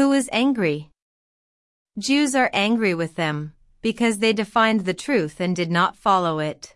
Who is angry? Jews are angry with them because they defined the truth and did not follow it.